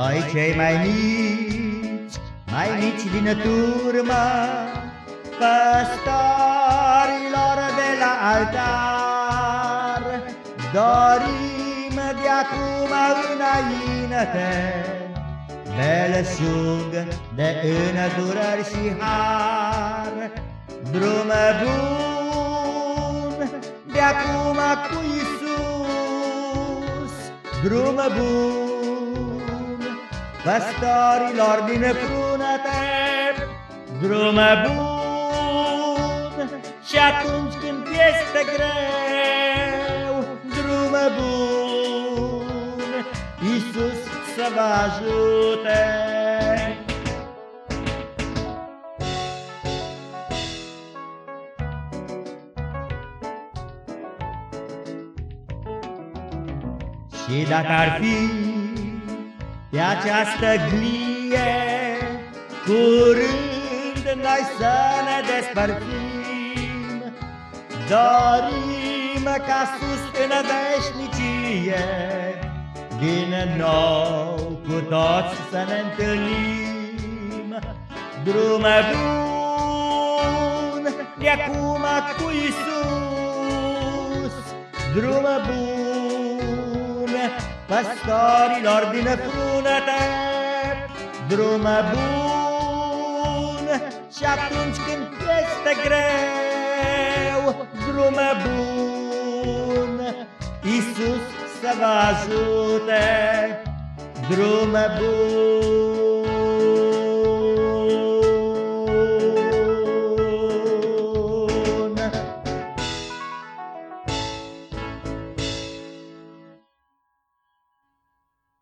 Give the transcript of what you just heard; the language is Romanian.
Noi cei mai mici, mai mici din turmă, Păstorilor de la altar, Dorim de acum înainte, Belșug de îndurări și har, Drum bun de acum cu Iisus, Drum bun Păstorilor din frunăte Drum bun. Și atunci când este greu Drum bun Iisus să vă ajute. Și dacă ar fi pe această glie Curând noi să ne despărțim. Dorim ca sus în veșnicie Din nou cu toți să ne întâlnim. Drum bun de acum cu Iisus. Drum bun Păstorilor din frunăte Drum bun Și atunci când este greu Drum bun Iisus să vă ajute. Drum bun